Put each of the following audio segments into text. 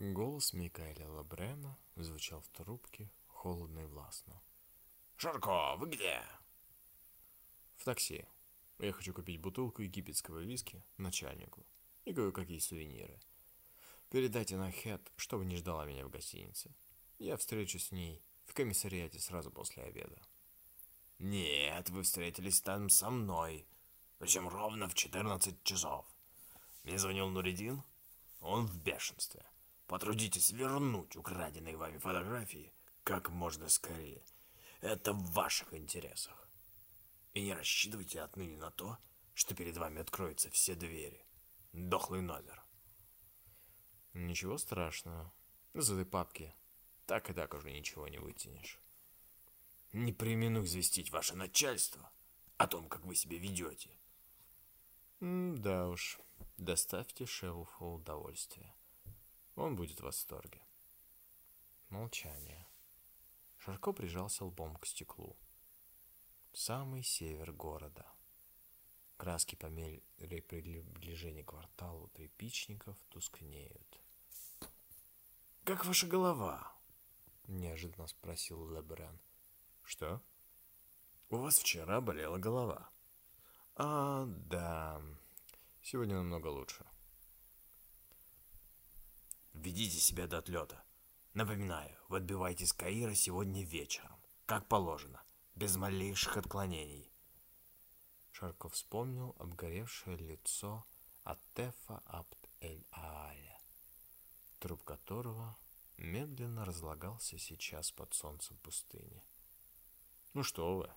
Голос Микаэля Лабрена звучал в трубке холодно и властно. «Шарко, вы где?» «В такси. Я хочу купить бутылку египетского виски начальнику и кое-какие сувениры. Передайте на Хэт, чтобы не ждала меня в гостинице. Я встречусь с ней в комиссариате сразу после обеда». «Нет, вы встретились там со мной. Причем ровно в 14 часов. Мне звонил Нуридин. Он в бешенстве. Потрудитесь вернуть украденные вами фотографии как можно скорее. Это в ваших интересах. И не рассчитывайте отныне на то, что перед вами откроются все двери. Дохлый номер. Ничего страшного. Из этой папки так и так уже ничего не вытянешь. Не примену известить ваше начальство о том, как вы себя ведете. М да уж, доставьте шефу удовольствие. Он будет в восторге. Молчание. Шарко прижался лбом к стеклу. Самый север города. Краски по мере приближения к кварталу тряпичников тускнеют. «Как ваша голова?» — неожиданно спросил Лебрен. «Что?» «У вас вчера болела голова». «А, да. Сегодня намного лучше». Ведите себя до отлета. Напоминаю, вы отбиваетесь Каира сегодня вечером, как положено, без малейших отклонений. Шарко вспомнил обгоревшее лицо Атефа Абд-эль-Ааля, труп которого медленно разлагался сейчас под солнцем пустыни. Ну что вы,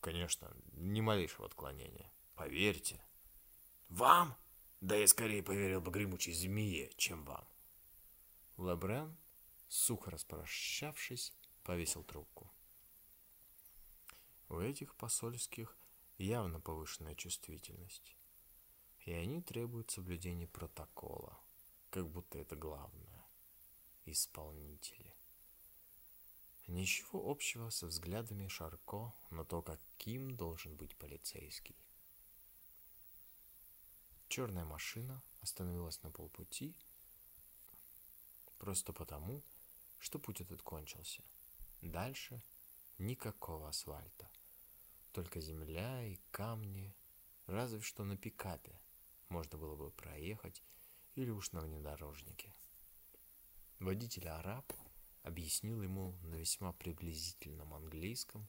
конечно, ни малейшего отклонения, поверьте. Вам? Да я скорее поверил бы гремучей змее, чем вам. Лебрен, сухо распрощавшись, повесил трубку. У этих посольских явно повышенная чувствительность, и они требуют соблюдения протокола, как будто это главное. Исполнители. Ничего общего со взглядами Шарко на то, каким должен быть полицейский. Черная машина остановилась на полпути Просто потому, что путь этот кончился. Дальше никакого асфальта. Только земля и камни, разве что на пикапе можно было бы проехать или уж на внедорожнике. Водитель араб объяснил ему на весьма приблизительном английском,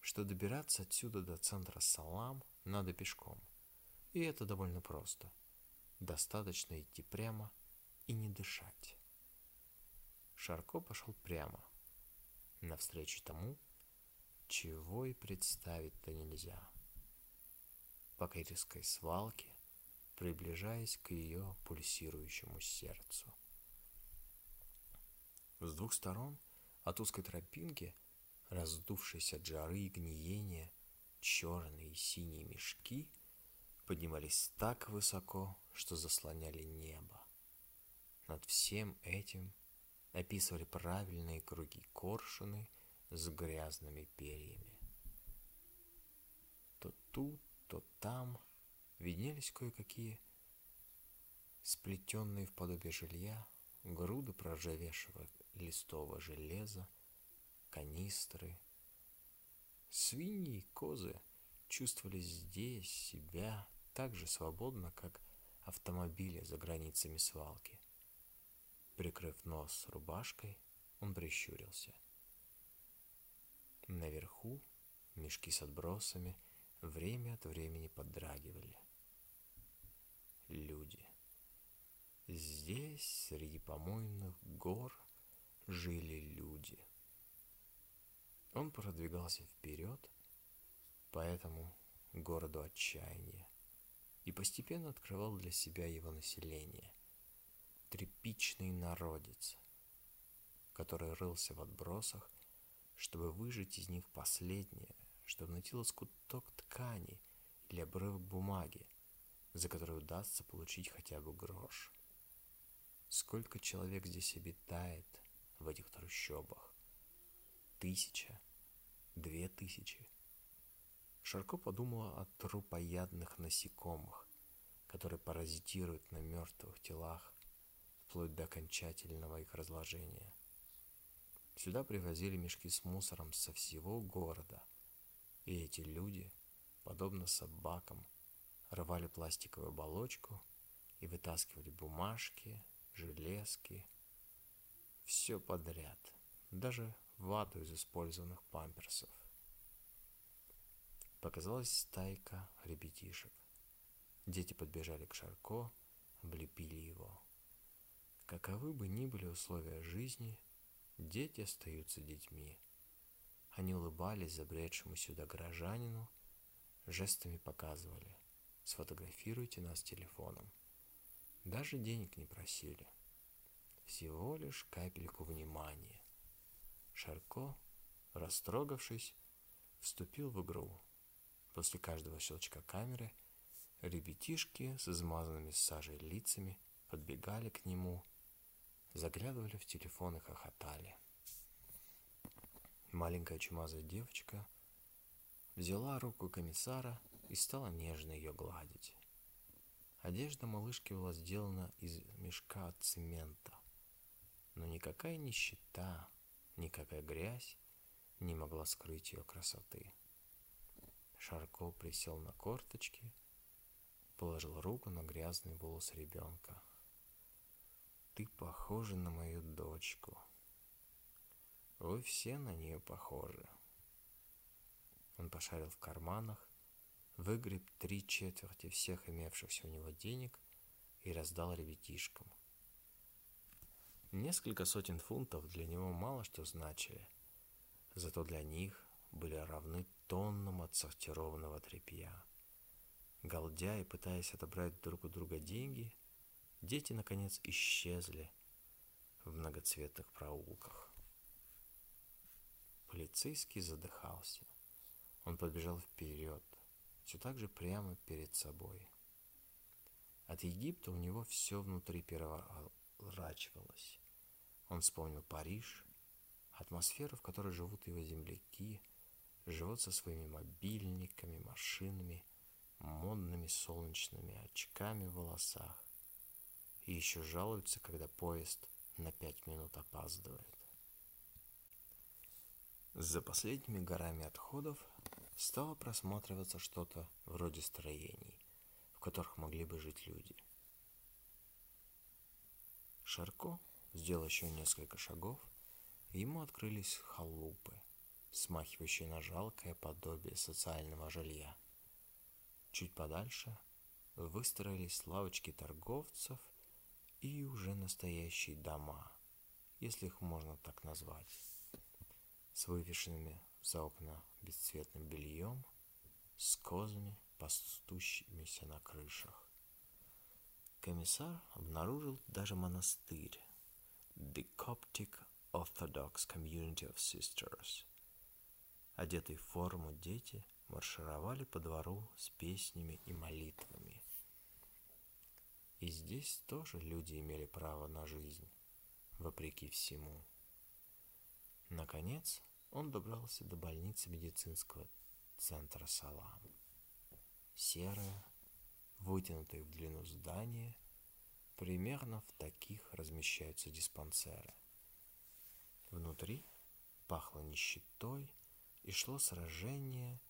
что добираться отсюда до центра Салам надо пешком. И это довольно просто. Достаточно идти прямо и не дышать. Шарко пошел прямо, навстречу тому, чего и представить-то нельзя. По каирской свалке, приближаясь к ее пульсирующему сердцу. С двух сторон от узкой тропинки, раздувшись от жары и гниения, черные и синие мешки поднимались так высоко, что заслоняли небо. Над всем этим описывали правильные круги коршуны с грязными перьями. То тут, то там виднелись кое-какие сплетенные в подобие жилья груды проржавевшего листового железа, канистры. Свиньи и козы чувствовали здесь себя так же свободно, как автомобили за границами свалки. Прикрыв нос рубашкой, он прищурился. Наверху мешки с отбросами время от времени подрагивали. Люди. Здесь, среди помойных гор, жили люди. Он продвигался вперед по этому городу отчаяния и постепенно открывал для себя его население тряпичный народец, который рылся в отбросах, чтобы выжать из них последнее, чтобы найти лоскуток ткани или обрывок бумаги, за который удастся получить хотя бы грош. Сколько человек здесь обитает в этих трущобах? Тысяча? Две тысячи? Шарко подумала о трупоядных насекомых, которые паразитируют на мертвых телах вплоть до окончательного их разложения. Сюда привозили мешки с мусором со всего города, и эти люди, подобно собакам, рвали пластиковую оболочку и вытаскивали бумажки, железки, все подряд, даже вату из использованных памперсов. Показалась стайка ребятишек. Дети подбежали к Шарко, облепили его. Каковы бы ни были условия жизни, дети остаются детьми. Они улыбались забредшему сюда горожанину, жестами показывали «Сфотографируйте нас телефоном». Даже денег не просили. Всего лишь капельку внимания. Шарко, растрогавшись, вступил в игру. После каждого щелчка камеры ребятишки с измазанными сажей лицами подбегали к нему, заглядывали в телефон и хохотали. Маленькая чумазая девочка взяла руку комиссара и стала нежно ее гладить. Одежда малышки была сделана из мешка от цемента, но никакая нищета, никакая грязь не могла скрыть ее красоты. Шарко присел на корточки, положил руку на грязный волос ребенка. «Ты похожа на мою дочку. Вы все на нее похожи». Он пошарил в карманах, выгреб три четверти всех имевшихся у него денег и раздал ребятишкам. Несколько сотен фунтов для него мало что значили, зато для них были равны тоннам отсортированного тряпья. Голдя и пытаясь отобрать друг у друга деньги, дети, наконец, исчезли в многоцветных проулках. Полицейский задыхался. Он подбежал вперед, все так же прямо перед собой. От Египта у него все внутри переворачивалось. Он вспомнил Париж, атмосферу, в которой живут его земляки, живут со своими мобильниками, машинами, модными солнечными очками в волосах. И еще жалуются, когда поезд на пять минут опаздывает. За последними горами отходов стало просматриваться что-то вроде строений, в которых могли бы жить люди. Шарко сделал еще несколько шагов, и ему открылись халупы, смахивающие на жалкое подобие социального жилья. Чуть подальше выстроились лавочки торговцев и уже настоящие дома, если их можно так назвать, с вывешенными за окна бесцветным бельем, с козами, пастущимися на крышах. Комиссар обнаружил даже монастырь, The Coptic Orthodox Community of Sisters. Одетые в форму дети маршировали по двору с песнями и молитвами. И здесь тоже люди имели право на жизнь, вопреки всему. Наконец, он добрался до больницы медицинского центра Салам. Серое, вытянутое в длину здание, примерно в таких размещаются диспансеры. Внутри пахло нищетой и шло сражение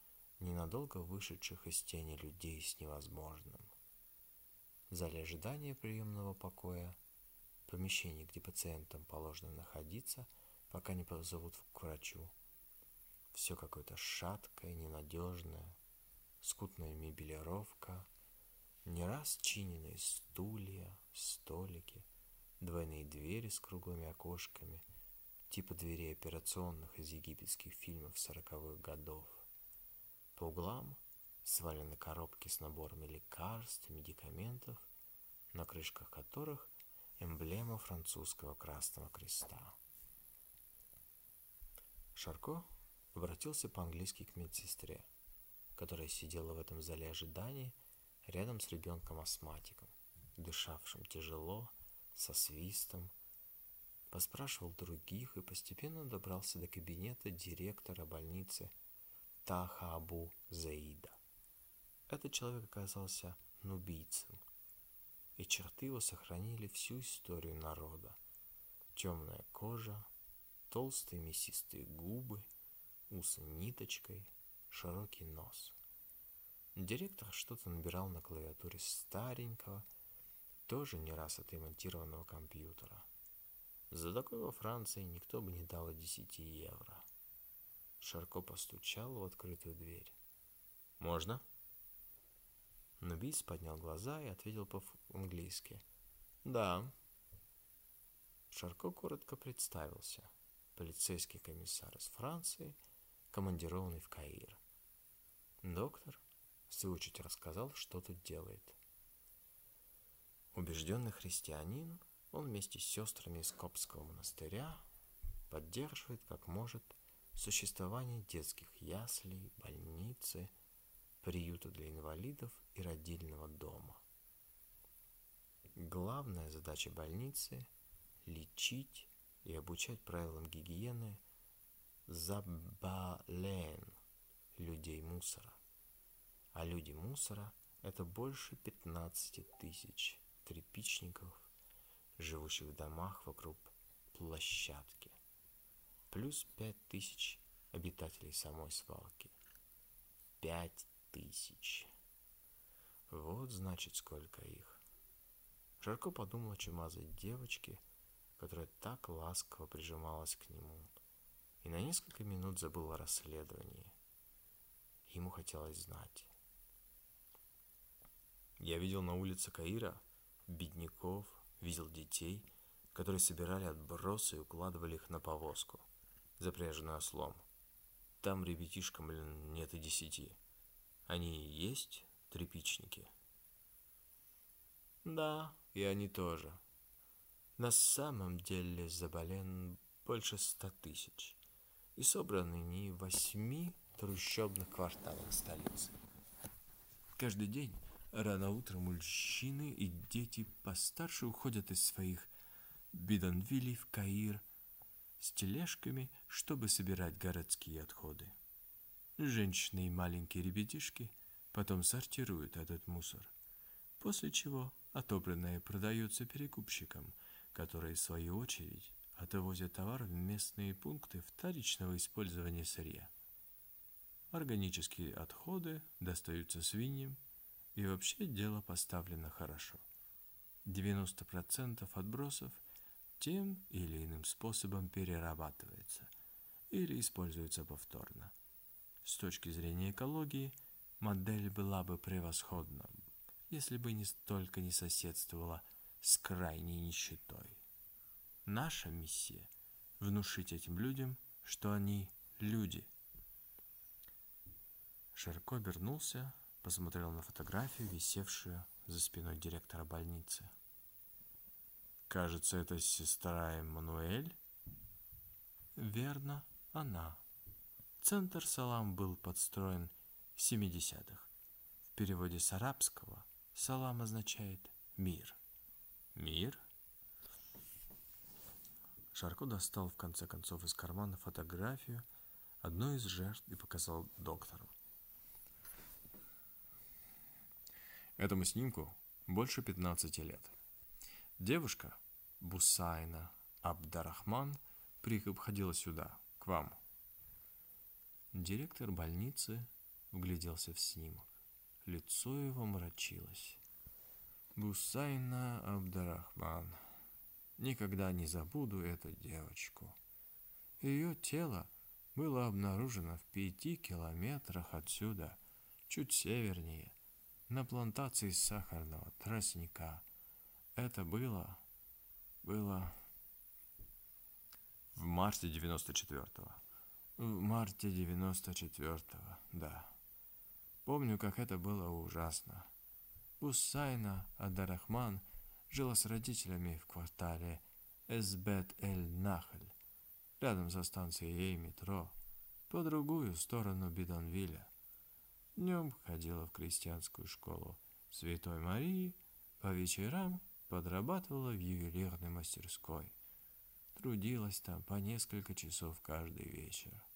ненадолго вышедших из тени людей с невозможным. Зале ожидания приемного покоя, помещении, где пациентам положено находиться – пока не позовут к врачу. Все какое-то шаткое, ненадежное, скутная мебелировка, не раз чиненные стулья, столики, двойные двери с круглыми окошками, типа дверей операционных из египетских фильмов сороковых годов. По углам свалены коробки с наборами лекарств, медикаментов, на крышках которых эмблема французского Красного Креста. Шарко обратился по-английски к медсестре, которая сидела в этом зале ожидания рядом с ребенком-астматиком, дышавшим тяжело, со свистом, поспрашивал других и постепенно добрался до кабинета директора больницы Таха Абу Заида. Этот человек оказался нубийцем. И черты его сохранили всю историю народа. Темная кожа, толстые мясистые губы, усы ниточкой, широкий нос. Директор что-то набирал на клавиатуре старенького, тоже не раз отремонтированного компьютера. За такой во Франции никто бы не дал и 10 евро. Шарко постучал в открытую дверь. «Можно?» Нубийц поднял глаза и ответил по-английски. «Да». Шарко коротко представился. Полицейский комиссар из Франции, командированный в Каир. Доктор, в свою очередь, рассказал, что тут делает. Убежденный христианин, он вместе с сестрами из Копского монастыря поддерживает, как может, существование детских яслей, больницы, приюта для инвалидов и родильного дома. Главная задача больницы – лечить и обучать правилам гигиены забален людей мусора. А люди мусора – это больше 15 тысяч тряпичников, живущих в домах вокруг площадки, плюс 5 тысяч обитателей самой свалки. 5 тысяч. Вот значит сколько их. Жарко о чумазой девочке, которая так ласково прижималась к нему, и на несколько минут забыл о расследовании. Ему хотелось знать. Я видел на улице Каира бедняков, видел детей, которые собирали отбросы и укладывали их на повозку, запряженную ослом. Там ребятишкам, блин, нет и десяти. Они и есть тряпичники? Да, и они тоже. На самом деле заболен больше ста тысяч. И собраны не в восьми трущобных кварталах столицы. Каждый день рано утром мужчины и дети постарше уходят из своих бидонвилей в Каир с тележками, чтобы собирать городские отходы. Женщины и маленькие ребятишки потом сортируют этот мусор, после чего отобранное продается перекупщикам, которые в свою очередь отвозят товар в местные пункты вторичного использования сырья. Органические отходы достаются свиньям, и вообще дело поставлено хорошо. 90% отбросов тем или иным способом перерабатывается или используется повторно. С точки зрения экологии, модель была бы превосходна, если бы не столько не соседствовала с крайней нищетой. Наша миссия – внушить этим людям, что они люди. Широко обернулся, посмотрел на фотографию, висевшую за спиной директора больницы. «Кажется, это сестра Эммануэль?» «Верно, она», Центр Салам был подстроен в 70-х. В переводе с арабского Салам означает «мир». «Мир?» Шарко достал в конце концов из кармана фотографию одной из жертв и показал доктору. Этому снимку больше 15 лет. Девушка, Бусайна Абдарахман, приходила сюда, к вам, Директор больницы вгляделся в снимок. Лицо его омрачилось. Бусайна Абдарахман. Никогда не забуду эту девочку. Ее тело было обнаружено в пяти километрах отсюда, чуть севернее, на плантации сахарного тростника. Это было... было... в марте 94-го. В марте 94-го, да. Помню, как это было ужасно. Бусайна Адарахман жила с родителями в квартале Эсбет-эль-Нахль, рядом со станцией метро, по другую сторону Бидонвилля. Днем ходила в крестьянскую школу Святой Марии, по вечерам подрабатывала в ювелирной мастерской. Трудилась там по несколько часов каждый вечер.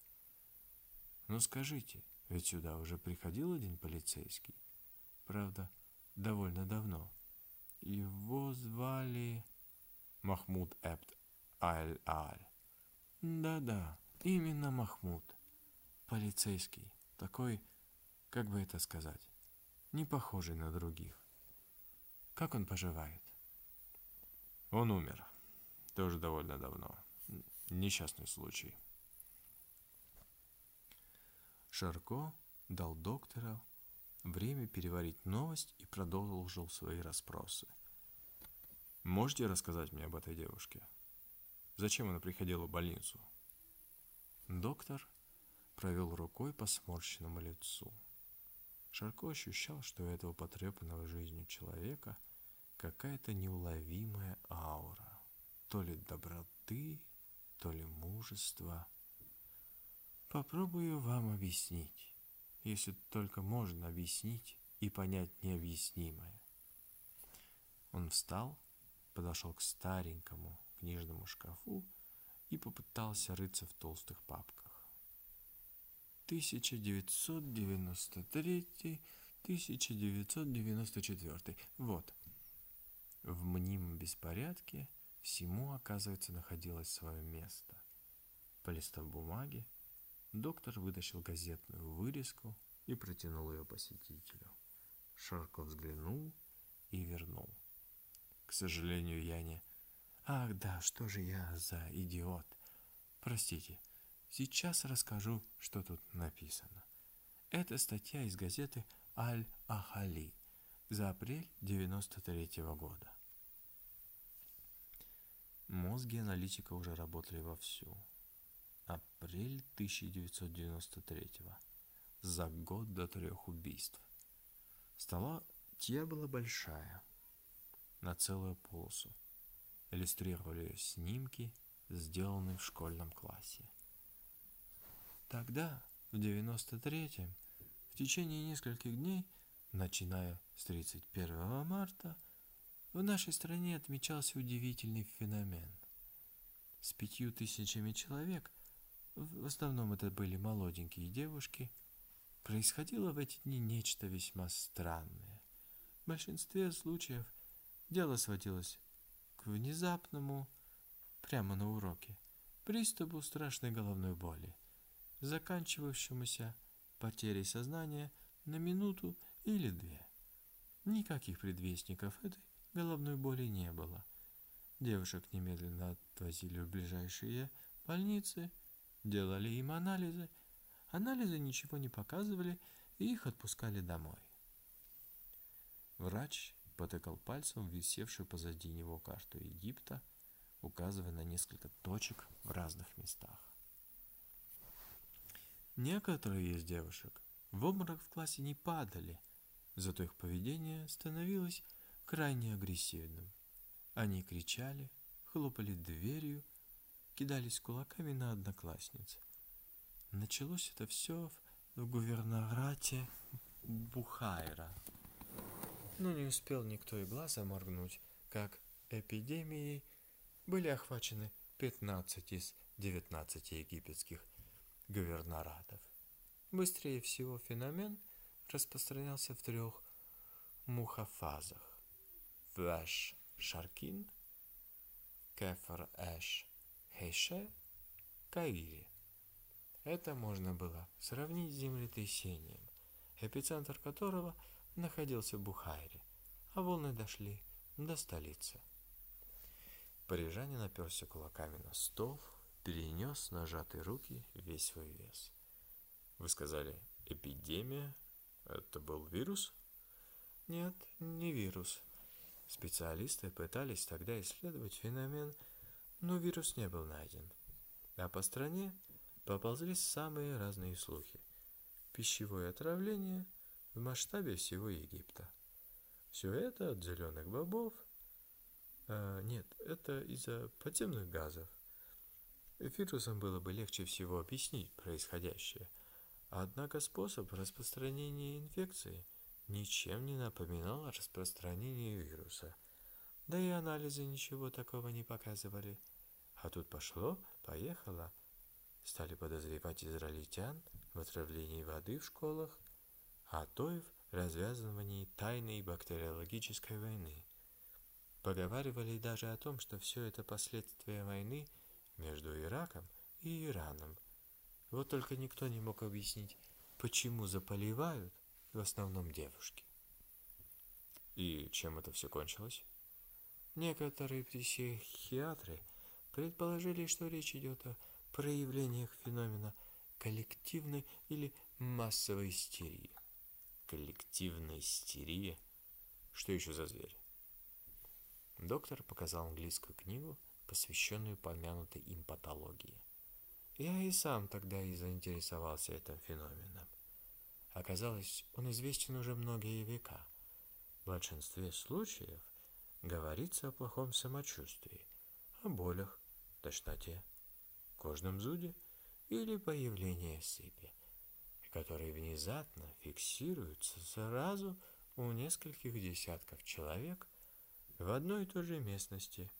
Ну скажите, ведь сюда уже приходил один полицейский. Правда, довольно давно. Его звали Махмуд Эбд Аль-Аль. Да-да, именно Махмуд. Полицейский. Такой, как бы это сказать, не похожий на других. Как он поживает? Он умер. Тоже довольно давно. Несчастный случай. Шарко дал доктору время переварить новость и продолжил свои расспросы. Можете рассказать мне об этой девушке? Зачем она приходила в больницу? Доктор провел рукой по сморщенному лицу. Шарко ощущал, что у этого потрепанного жизнью человека какая-то неуловимая аура, то ли доброты, то ли мужества. Попробую вам объяснить, если только можно объяснить и понять необъяснимое. Он встал, подошел к старенькому книжному шкафу и попытался рыться в толстых папках. 1993-1994. Вот. В мнимом беспорядке всему, оказывается, находилось свое место. Полистав бумаги, доктор вытащил газетную вырезку и протянул ее посетителю. Шарко взглянул и вернул. К сожалению, я не... Ах, да, что же я за идиот? Простите, Сейчас расскажу, что тут написано. Это статья из газеты «Аль-Ахали» за апрель 93 -го года. Мозги аналитика уже работали вовсю. Апрель 1993 -го. За год до трех убийств. Статья была большая, на целую полосу. Иллюстрировали ее снимки, сделанные в школьном классе. Тогда, в 93-м, в течение нескольких дней, начиная с 31 марта, в нашей стране отмечался удивительный феномен. С пятью тысячами человек, в основном это были молоденькие девушки, происходило в эти дни нечто весьма странное. В большинстве случаев дело сводилось к внезапному, прямо на уроке, приступу страшной головной боли заканчивающемуся потерей сознания на минуту или две. Никаких предвестников этой головной боли не было. Девушек немедленно отвозили в ближайшие больницы, делали им анализы. Анализы ничего не показывали, и их отпускали домой. Врач потыкал пальцем висевшую позади него карту Египта, указывая на несколько точек в разных местах. Некоторые из девушек в обморок в классе не падали, зато их поведение становилось крайне агрессивным. Они кричали, хлопали дверью, кидались кулаками на одноклассниц. Началось это все в гувернарате Бухайра. Но не успел никто и глаза моргнуть, как эпидемией были охвачены 15 из 19 египетских гуверноратов. Быстрее всего феномен распространялся в трех мухафазах. Флэш Шаркин, Кефар Эш Хейше, Каири. Это можно было сравнить с землетрясением, эпицентр которого находился в Бухайре, а волны дошли до столицы. Парижанин оперся кулаками на стол, перенес нажатые руки весь свой вес. Вы сказали, эпидемия? Это был вирус? Нет, не вирус. Специалисты пытались тогда исследовать феномен, но вирус не был найден. А по стране поползли самые разные слухи. Пищевое отравление в масштабе всего Египта. Все это от зеленых бобов. А, нет, это из-за подземных газов. Вирусам было бы легче всего объяснить происходящее, однако способ распространения инфекции ничем не напоминал о распространении вируса. Да и анализы ничего такого не показывали. А тут пошло, поехало. Стали подозревать израильтян в отравлении воды в школах, а то и в развязывании тайной бактериологической войны. Поговаривали даже о том, что все это последствия войны между Ираком и Ираном. Вот только никто не мог объяснить, почему заполивают в основном девушки. И чем это все кончилось? Некоторые психиатры предположили, что речь идет о проявлениях феномена коллективной или массовой истерии. Коллективная истерия? Что еще за зверь? Доктор показал английскую книгу, посвященную помянутой им патологии. Я и сам тогда и заинтересовался этим феноменом. Оказалось, он известен уже многие века. В большинстве случаев говорится о плохом самочувствии, о болях, тошноте, кожном зуде или появлении сыпи, которые внезапно фиксируются сразу у нескольких десятков человек в одной и той же местности.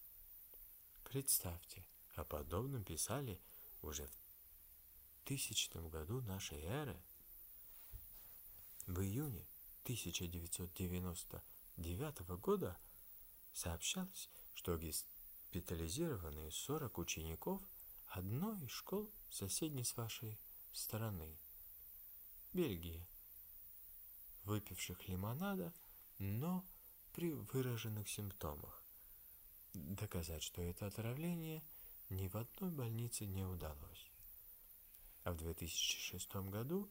Представьте, о подобном писали уже в тысячном году нашей эры. В июне 1999 года сообщалось, что госпитализированные 40 учеников одной из школ соседней с вашей стороны, Бельгии, выпивших лимонада, но при выраженных симптомах. Доказать, что это отравление, ни в одной больнице не удалось. А в 2006 году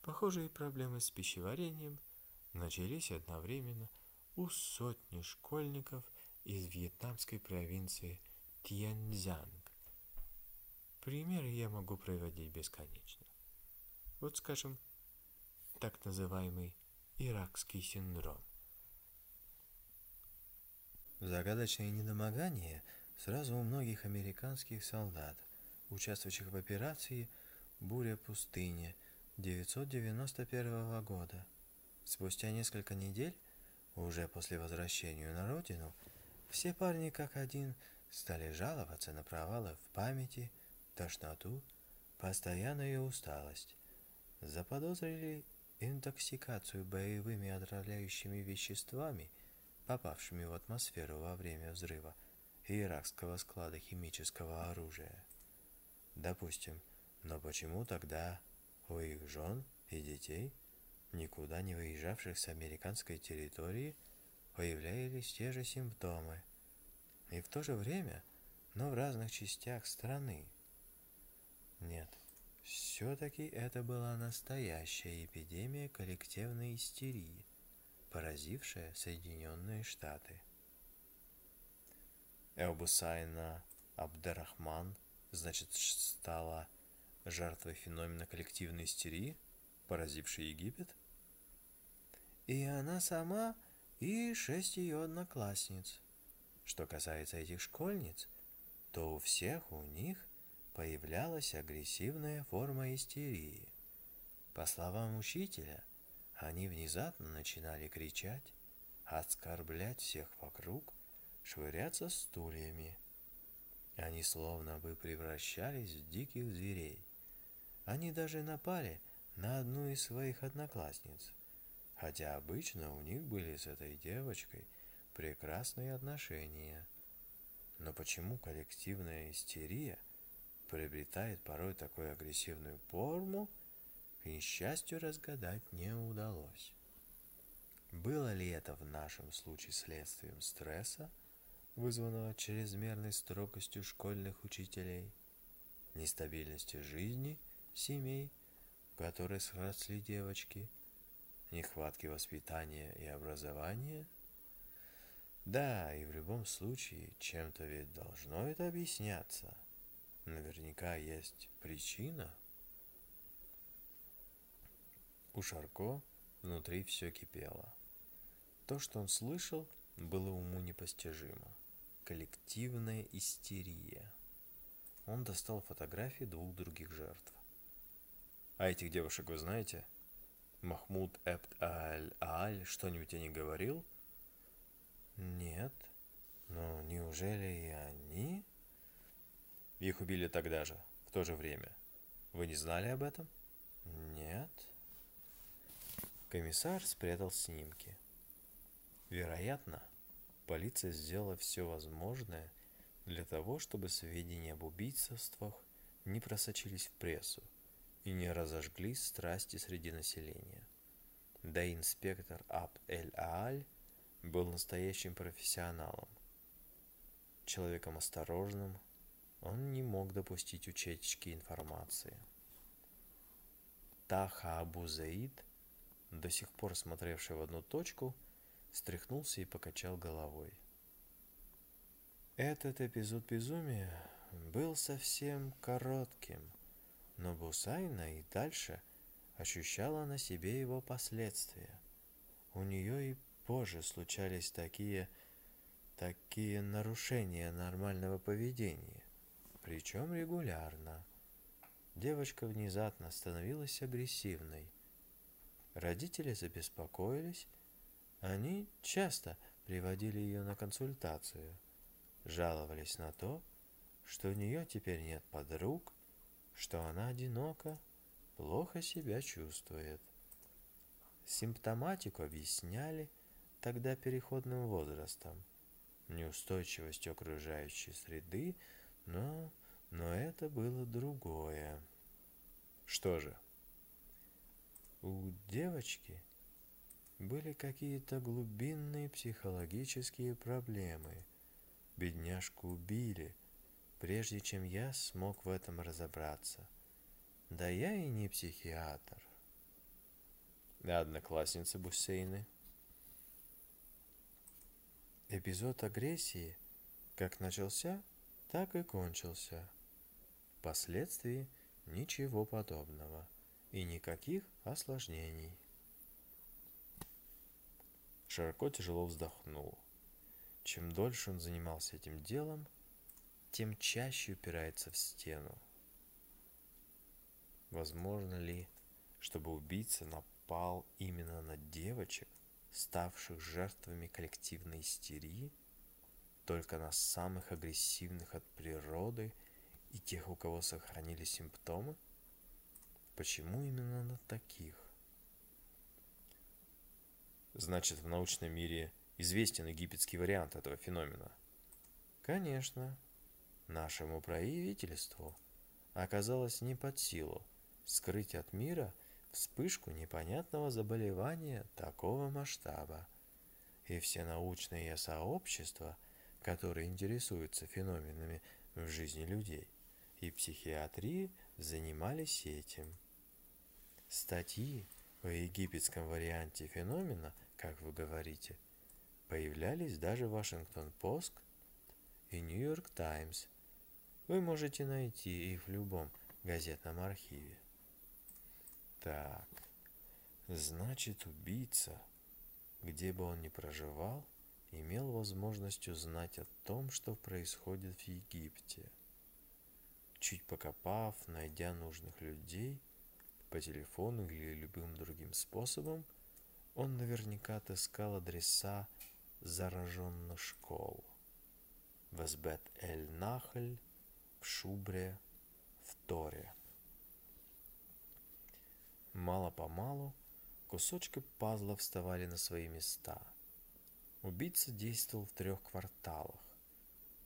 похожие проблемы с пищеварением начались одновременно у сотни школьников из вьетнамской провинции Тьяньцзянг. Примеры я могу приводить бесконечно. Вот, скажем, так называемый иракский синдром. Загадочное недомогание сразу у многих американских солдат, участвующих в операции «Буря пустыни» 1991 года. Спустя несколько недель, уже после возвращения на родину, все парни как один стали жаловаться на провалы в памяти, тошноту, постоянную усталость. Заподозрили интоксикацию боевыми отравляющими веществами – попавшими в атмосферу во время взрыва иракского склада химического оружия. Допустим, но почему тогда у их жен и детей, никуда не выезжавших с американской территории, появлялись те же симптомы, и в то же время, но в разных частях страны? Нет, все-таки это была настоящая эпидемия коллективной истерии – поразившая Соединенные Штаты. Элбусайна Абдарахман, значит, стала жертвой феномена коллективной истерии, поразившей Египет? И она сама, и шесть ее одноклассниц. Что касается этих школьниц, то у всех у них появлялась агрессивная форма истерии. По словам учителя, они внезапно начинали кричать, оскорблять всех вокруг, швыряться стульями. Они словно бы превращались в диких зверей. Они даже напали на одну из своих одноклассниц, хотя обычно у них были с этой девочкой прекрасные отношения. Но почему коллективная истерия приобретает порой такую агрессивную форму, к несчастью, разгадать не удалось. Было ли это в нашем случае следствием стресса, вызванного чрезмерной строгостью школьных учителей, нестабильности жизни семей, в которой сросли девочки, нехватки воспитания и образования? Да, и в любом случае чем-то ведь должно это объясняться. Наверняка есть причина – у Шарко внутри все кипело. То, что он слышал, было уму непостижимо. Коллективная истерия. Он достал фотографии двух других жертв. А этих девушек вы знаете? Махмуд Эбт Аль-Аль что-нибудь о них говорил? Нет. Но неужели и они? Их убили тогда же, в то же время. Вы не знали об этом? Нет. Комиссар спрятал снимки. Вероятно, полиция сделала все возможное для того, чтобы сведения об убийствах не просочились в прессу и не разожгли страсти среди населения. Да и инспектор Абд-эль-Ааль был настоящим профессионалом. Человеком осторожным, он не мог допустить утечки информации. Таха Абу Заид, до сих пор смотревший в одну точку, встряхнулся и покачал головой. Этот эпизод безумия был совсем коротким, но Бусайна и дальше ощущала на себе его последствия. У нее и позже случались такие, такие нарушения нормального поведения, причем регулярно. Девочка внезапно становилась агрессивной. Родители забеспокоились, они часто приводили ее на консультацию – жаловались на то, что у нее теперь нет подруг, что она одинока, плохо себя чувствует. Симптоматику объясняли тогда переходным возрастом, неустойчивостью окружающей среды, но, но это было другое. Что же? У девочки были какие-то глубинные психологические проблемы – Бедняжку убили, прежде чем я смог в этом разобраться. Да я и не психиатр. Одноклассницы Бусейны. Эпизод агрессии как начался, так и кончился. Впоследствии ничего подобного и никаких осложнений. Широко тяжело вздохнул. Чем дольше он занимался этим делом, тем чаще упирается в стену. Возможно ли, чтобы убийца напал именно на девочек, ставших жертвами коллективной истерии, только на самых агрессивных от природы и тех, у кого сохранились симптомы? Почему именно на таких? Значит, в научном мире известен египетский вариант этого феномена? Конечно, нашему правительству оказалось не под силу скрыть от мира вспышку непонятного заболевания такого масштаба. И все научные сообщества, которые интересуются феноменами в жизни людей, и психиатрии занимались этим. Статьи о египетском варианте феномена, как вы говорите – Появлялись даже Вашингтон-Пост и Нью-Йорк Таймс. Вы можете найти их в любом газетном архиве. Так, значит убийца, где бы он ни проживал, имел возможность узнать о том, что происходит в Египте. Чуть покопав, найдя нужных людей по телефону или любым другим способом, он наверняка отыскал адреса зараженных школ. В Эсбет-эль-Нахль, в Шубре, в Торе. Мало-помалу кусочки пазла вставали на свои места. Убийца действовал в трех кварталах,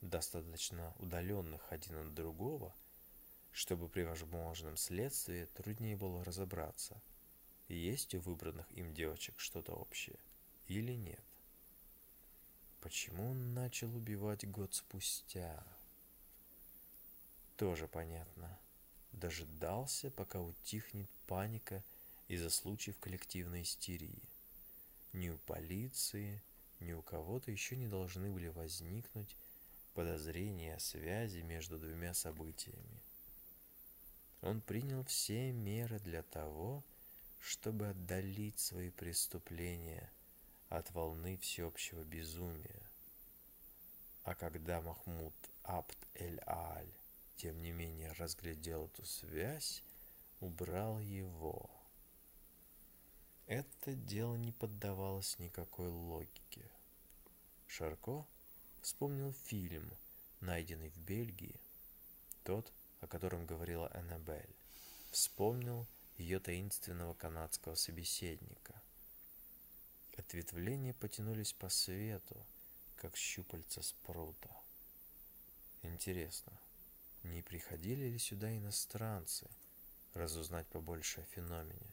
достаточно удаленных один от другого, чтобы при возможном следствии труднее было разобраться, есть у выбранных им девочек что-то общее или нет. Почему он начал убивать год спустя? Тоже понятно. Дожидался, пока утихнет паника из-за случаев коллективной истерии. Ни у полиции, ни у кого-то еще не должны были возникнуть подозрения о связи между двумя событиями. Он принял все меры для того, чтобы отдалить свои преступления – от волны всеобщего безумия. А когда Махмуд Абд-эль-Аль, тем не менее, разглядел эту связь, убрал его. Это дело не поддавалось никакой логике. Шарко вспомнил фильм, найденный в Бельгии, тот, о котором говорила Аннабель. Вспомнил ее таинственного канадского собеседника – Ответвления потянулись по свету, как щупальца спрута. Интересно, не приходили ли сюда иностранцы разузнать побольше о феномене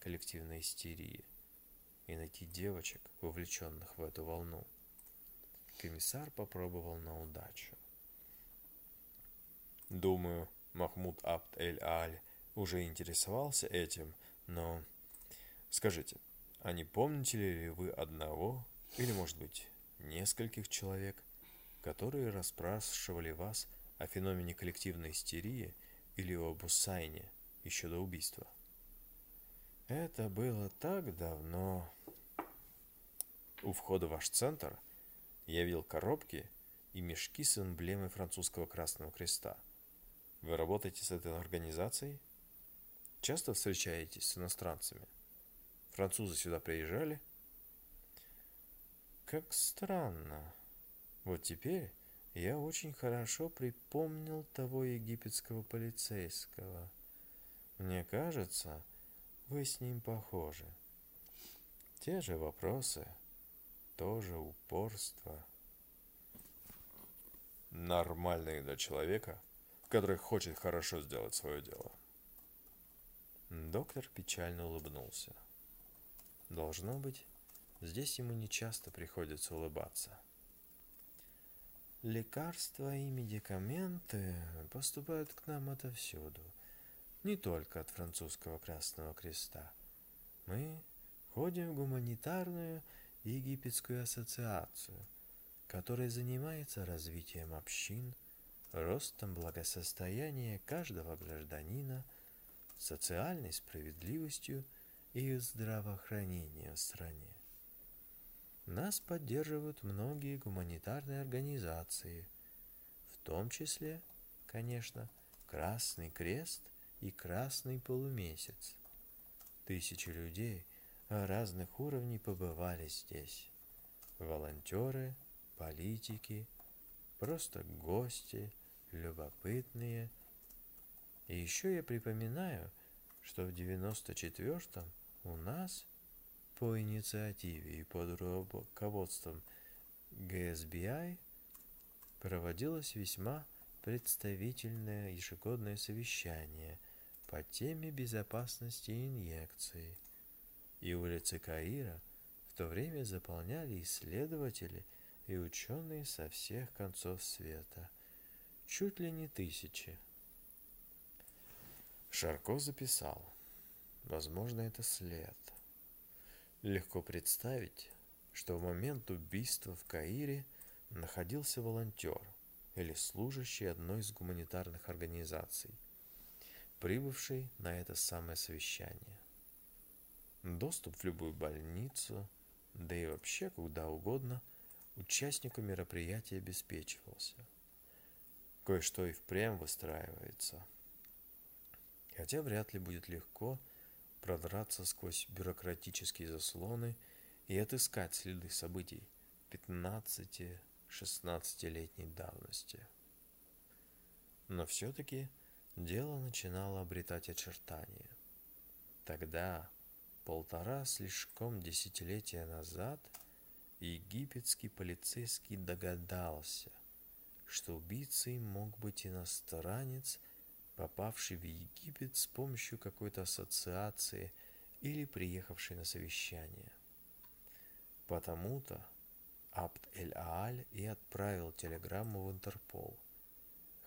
коллективной истерии и найти девочек, вовлеченных в эту волну? Комиссар попробовал на удачу. Думаю, Махмуд Абд-эль-Аль уже интересовался этим, но... Скажите, а не помните ли вы одного, или, может быть, нескольких человек, которые расспрашивали вас о феномене коллективной истерии или об Усайне еще до убийства? Это было так давно. У входа в ваш центр я видел коробки и мешки с эмблемой французского Красного Креста. Вы работаете с этой организацией? Часто встречаетесь с иностранцами? Французы сюда приезжали? Как странно. Вот теперь я очень хорошо припомнил того египетского полицейского. Мне кажется, вы с ним похожи. Те же вопросы, тоже упорство. Нормальный для человека, который хочет хорошо сделать свое дело. Доктор печально улыбнулся. Должно быть, здесь ему не часто приходится улыбаться. Лекарства и медикаменты поступают к нам отовсюду, не только от французского Красного Креста. Мы ходим в гуманитарную египетскую ассоциацию, которая занимается развитием общин, ростом благосостояния каждого гражданина, социальной справедливостью и здравоохранением в стране. Нас поддерживают многие гуманитарные организации, в том числе, конечно, Красный Крест и Красный Полумесяц. Тысячи людей – разных уровней побывали здесь. Волонтеры, политики, просто гости, любопытные. И еще я припоминаю, что в 94-м у нас по инициативе и под руководством ГСБИ проводилось весьма представительное ежегодное совещание по теме безопасности инъекций – и улицы Каира в то время заполняли исследователи и ученые со всех концов света, чуть ли не тысячи. Шарко записал. Возможно, это след. Легко представить, что в момент убийства в Каире находился волонтер или служащий одной из гуманитарных организаций, прибывший на это самое совещание. Доступ в любую больницу, да и вообще куда угодно, участнику мероприятия обеспечивался. Кое-что и впрямь выстраивается. Хотя вряд ли будет легко продраться сквозь бюрократические заслоны и отыскать следы событий 15-16-летней давности. Но все-таки дело начинало обретать очертания. Тогда, Полтора слишком десятилетия назад египетский полицейский догадался, что убийцей мог быть иностранец, попавший в Египет с помощью какой-то ассоциации или приехавший на совещание. Потому-то Абд-эль-Ааль и отправил телеграмму в Интерпол.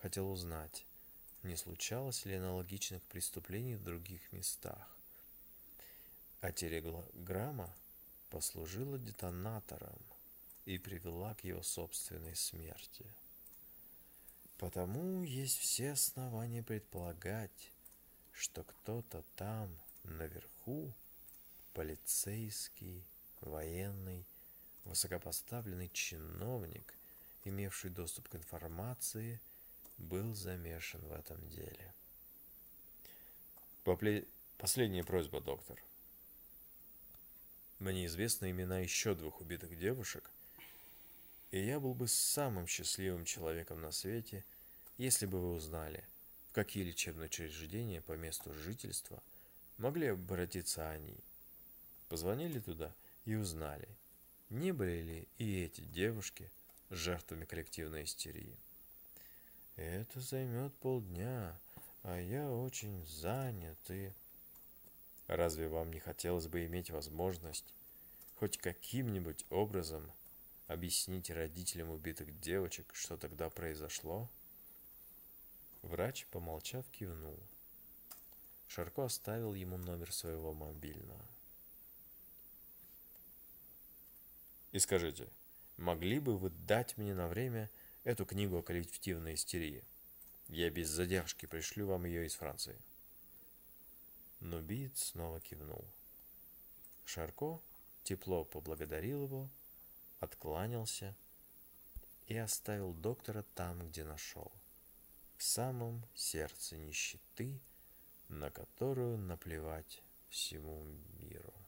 Хотел узнать, не случалось ли аналогичных преступлений в других местах а телеграмма послужила детонатором и привела к его собственной смерти. Потому есть все основания предполагать, что кто-то там, наверху, полицейский, военный, высокопоставленный чиновник, имевший доступ к информации, был замешан в этом деле. Попле... Последняя просьба, доктор. Мне известны имена еще двух убитых девушек, и я был бы самым счастливым человеком на свете, если бы вы узнали, в какие лечебные учреждения по месту жительства могли обратиться они. Позвонили туда и узнали, не были ли и эти девушки жертвами коллективной истерии. Это займет полдня, а я очень занят и... Разве вам не хотелось бы иметь возможность хоть каким-нибудь образом объяснить родителям убитых девочек, что тогда произошло? Врач, помолчав, кивнул. Шарко оставил ему номер своего мобильного. И скажите, могли бы вы дать мне на время эту книгу о коллективной истерии? Я без задержки пришлю вам ее из Франции. Но Бит снова кивнул. Шарко тепло поблагодарил его, откланялся и оставил доктора там, где нашел, в самом сердце нищеты, на которую наплевать всему миру.